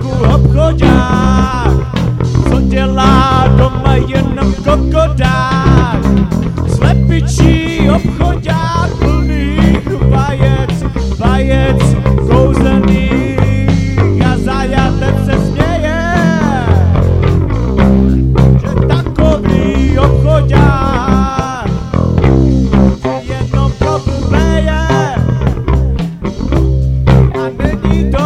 venku obchodák, co dělá doma jenom kokodák. Slepičí obchodák plných vajec, vajec kouzelných a zajatec se směje, že takový obchodák jenom probléje a není to